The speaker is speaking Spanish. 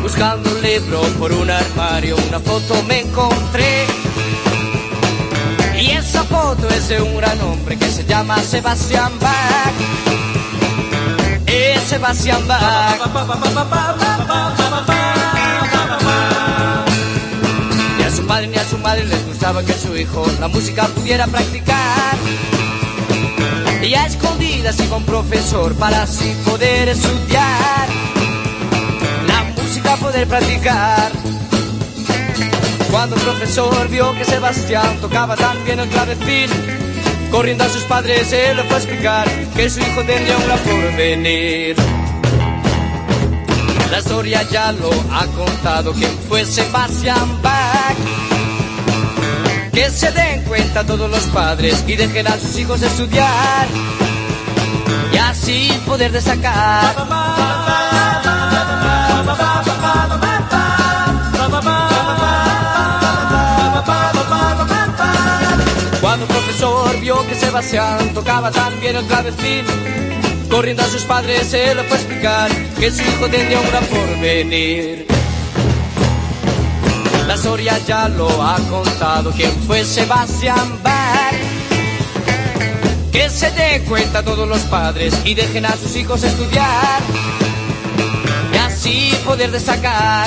Buscando un libro por un armario, una foto me encontré. Y esa foto es de un gran hombre que se llama Sebastián Bach. Es Sebastián Bach. Ni a su madre les gustaba que su hijo la música pudiera practicar. Y a escondidas iba un profesor para así poder estudiar. La música poder practicar. Cuando el profesor vio que Sebastián tocaba tan bien el clavecín, corriendo a sus padres él le fue a explicar que su hijo tendría un gran porvenir. La historia ya lo ha contado quien fue Sebastián Bach. Que se den cuenta todos los padres y dejen a sus hijos estudiar y así poder destacar. Cuando el profesor vio que Sebastián tocaba tan bien el clavecín, corriendo a sus padres se le fue a explicar que su hijo tendría un gran porvenir. Soria ya lo ha contado quién fue Sebastián Bach. Que se den cuenta todos los padres y dejen a sus hijos estudiar y así poder destacar.